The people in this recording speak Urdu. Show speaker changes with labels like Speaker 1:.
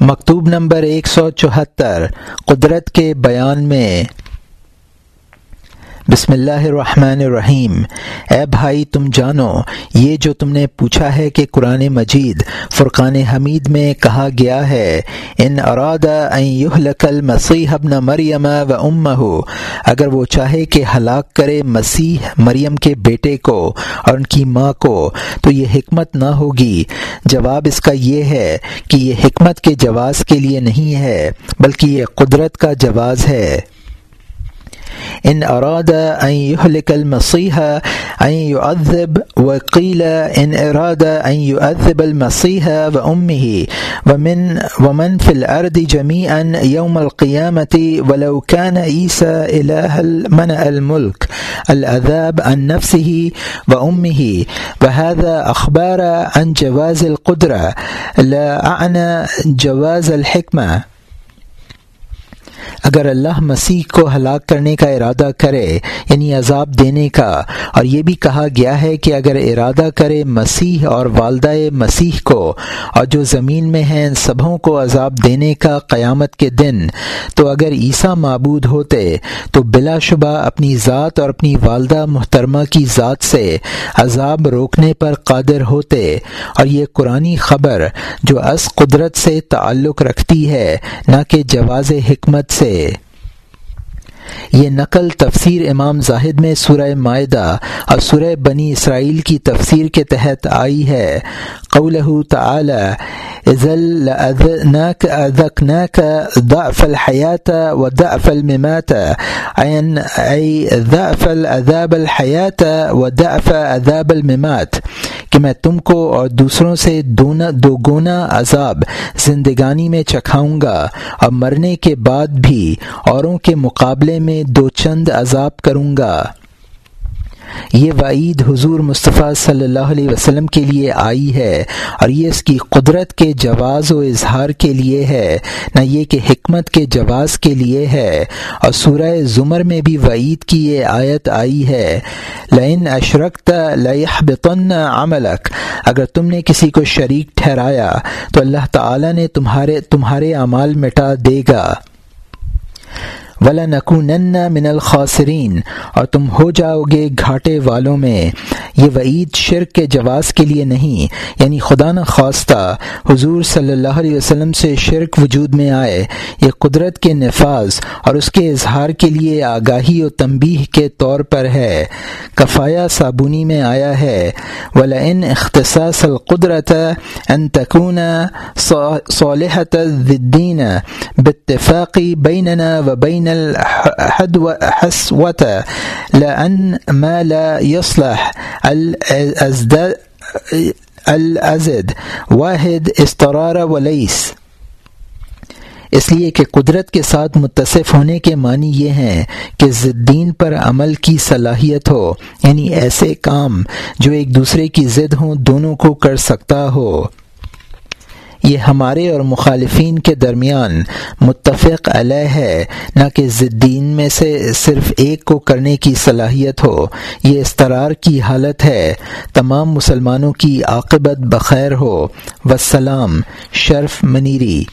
Speaker 1: مکتوب نمبر ایک سو چوہتر قدرت کے بیان میں۔ بسم اللہ الرحمن الرحیم۔ اے بھائی، تم جانو، یہ جو تم نے پوچھا ہے کہ قرآن مجید فرقان حمید میں کہا گیا ہے، ان اراد یحلق مسیح ابن مریم و امہ اگر وہ چاہے کہ ہلاک کرے مسیح مریم کے بیٹے کو اور ان کی ماں کو، تو یہ حکمت نہ ہوگی۔ جواب اس کا یہ ہے کہ یہ حکمت کے جواز کے لیے نہیں ہے، بلکہ یہ قدرت کا جواز ہے۔ ان اراد ان يهلك المسيح ان يعذب وقيل ان اراد ان يعذب المسيح وامه ومن ومن في الارض جميعا يوم القيامه ولو كان عيسى اله منع الملك العذاب عن نفسه وامه وهذا اخبار عن جواز القدره لا اعنى جواز الحكمه اگر اللہ مسیح کو ہلاک کرنے کا ارادہ کرے یعنی عذاب دینے کا، اور یہ بھی کہا گیا ہے کہ اگر ارادہ کرے مسیح اور والدہ مسیح کو، اور جو زمین میں ہیں ان سبھوں کو عذاب دینے کا قیامت کے دن، تو اگر عیسیٰ معبود ہوتے، تو بلا شبہ اپنی ذات اور اپنی والدہ محترمہ کی ذات سے عذاب روکنے پر قادر ہوتے۔ اور یہ قرآن خبر جو از قدرت سے تعلق رکھتی ہے، نہ کہ جواز حکمت سے۔ یہ نقل تفسیر امام زاہد میں سورہ معدہ اور سورہ بنی اسرائیل کی تفسیر کے تحت آئی ہے۔ قول تعلیٰ ضعف الحیات و ضعف الممات، عین، ای، ضعف العذاب الحیات و ضعف عذاب الممات. کہ میں تم کو اور دوسروں سے دونا دو گونا عذاب زندگانی میں چکھاؤں گا اور مرنے کے بعد بھی اوروں کے مقابلے میں دو چند عذاب کروں گا۔ یہ وعید حضور مصطفیٰ صلی اللہ علیہ وسلم کے لیے آئی ہے اور یہ اس کی قدرت کے جواز و اظہار کے لیے ہے، نہ یہ کہ حکمت کے جواز کے لیے ہے۔ اور سورہ زمر میں بھی وعید کی یہ آیت آئی ہے لین اشرکت لبن عملک۔ اگر تم نے کسی کو شریک ٹھہرایا تو اللہ تعالی نے تمہارے تمہارے اعمال مٹا دے گا۔ ولا نقون من الخاصرین اور تم ہو جاؤ گے گھاٹے والوں میں۔ یہ وعید شرک کے جواز کے لیے نہیں یعنی خدا نہ خواستہ حضور صلی اللہ علیہ وسلم سے شرک وجود میں آئے۔ یہ قدرت کے نفاذ اور اس کے اظہار کے لیے آگاہی و تنبیہ کے طور پر ہے۔ کفایا صابونی میں آیا ہے ولا ان اختصاص القدرت ان تکون صالحت الدین، باتفاقی بیننا و بین الحسوت لأن ما لا يصلح الازد واحد استرار ولیس اس لیے کہ قدرت کے ساتھ متصف ہونے کے معنی یہ ہیں کہ ضدین پر عمل کی صلاحیت ہو یعنی ایسے کام جو ایک دوسرے کی ضد ہوں، دونوں کو کر سکتا ہو۔ یہ ہمارے اور مخالفین کے درمیان متفق علیہ ہے، نہ کہ ضدین میں سے صرف ایک کو کرنے کی صلاحیت ہو۔ یہ استرار کی حالت ہے۔ تمام مسلمانوں کی عاقبت بخیر ہو۔ وسلام شرف منیری۔